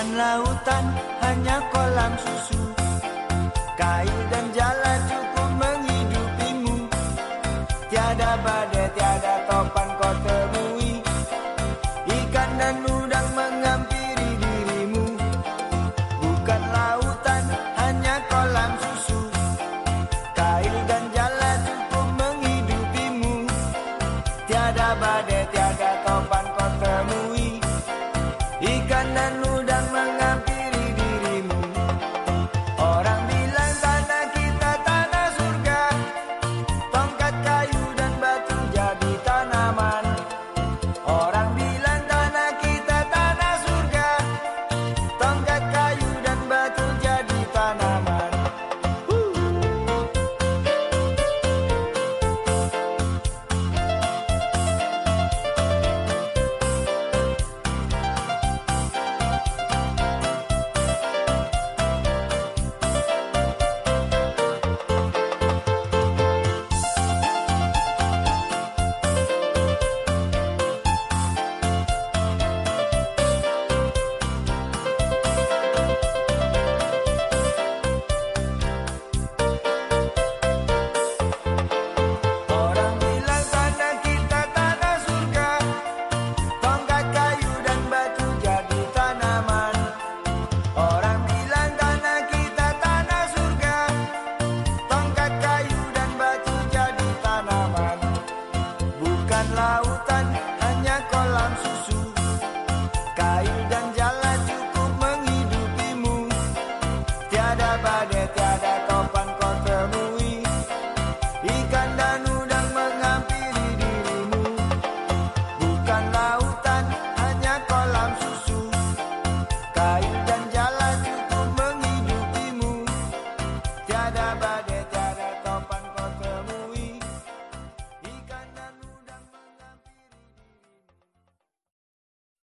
bukan lautan hanya kolam susu. Kayu dan jalan cukup menghidupimu. Tiada badai, tiada topan kota lautan hanya kolam susu. Kail dan jala cukup menghidupimu. Tiada badai, tiada topan kau temui. Ikan dan udang menghampiri dirimu. Bukan lautan, hanya kolam susu. Kayu